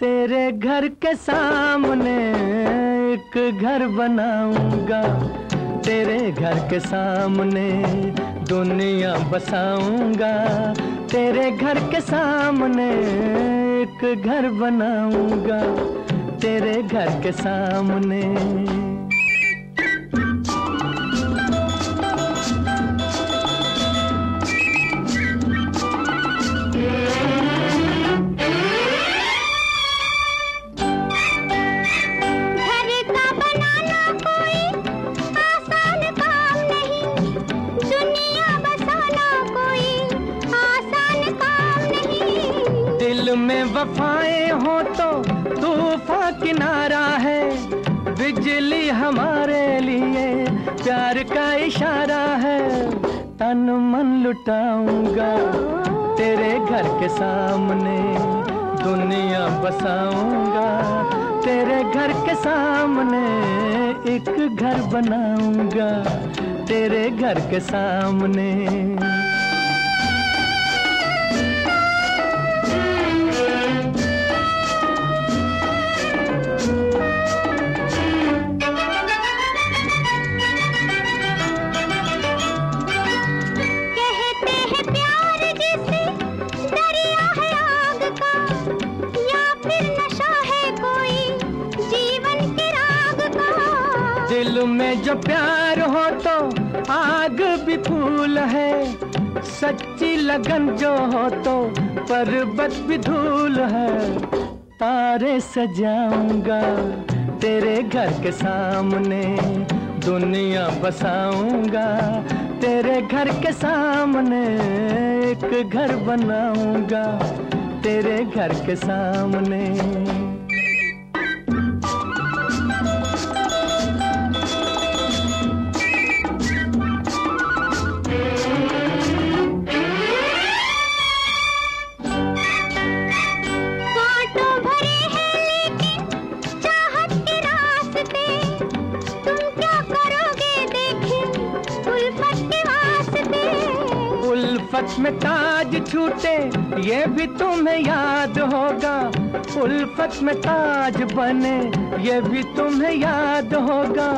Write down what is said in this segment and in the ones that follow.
तेरे घर के सामने एक घर बनाऊँगा। तेरे घर के सामने दुनिया बसाऊँगा। तेरे घर के सामने एक घर बनाऊँगा। तेरे घर के सामने में वफाएँ हो तो तूफा किनारा है। बिजली हमारे लिए प्यार का इशारा है। तन मन लुटाऊँगा तेरे घर के सामने। दुनिया बसाऊँगा तेरे घर के सामने। एक घर बनाऊँगा तेरे घर के सामने। दिल में जो प्यार हो तो आग भी फूल है। सच्ची लगन जो हो तो पर्वत भी धूल है। तारे सजाऊँगा तेरे घर के सामने, दुनिया बसाऊँगा तेरे घर के सामने, एक घर बनाऊँगा तेरे घर के सामने। उल्फत में ताज छूटे ये भी तुम्हें याद होगा। उल्फत में ताज बने ये भी तुम्हें याद होगा।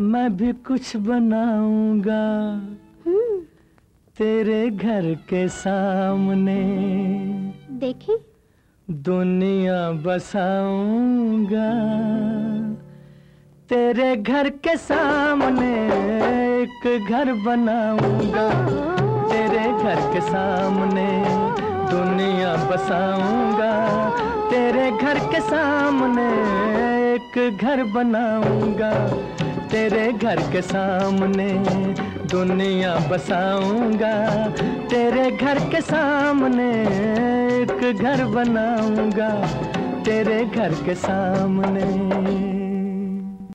मैं भी कुछ बनाऊँगा तेरे घर के सामने। देखी? दुनिया बसाऊँगा तेरे घर के सामने एक घर बनाऊँगा। घर के सामने दुनिया बसाऊँगा। तेरे घर के सामने एक घर बनाऊँगा। तेरे घर के सामने दुनिया बसाऊँगा। तेरे घर के सामने एक घर बनाऊँगा। तेरे घर के सामने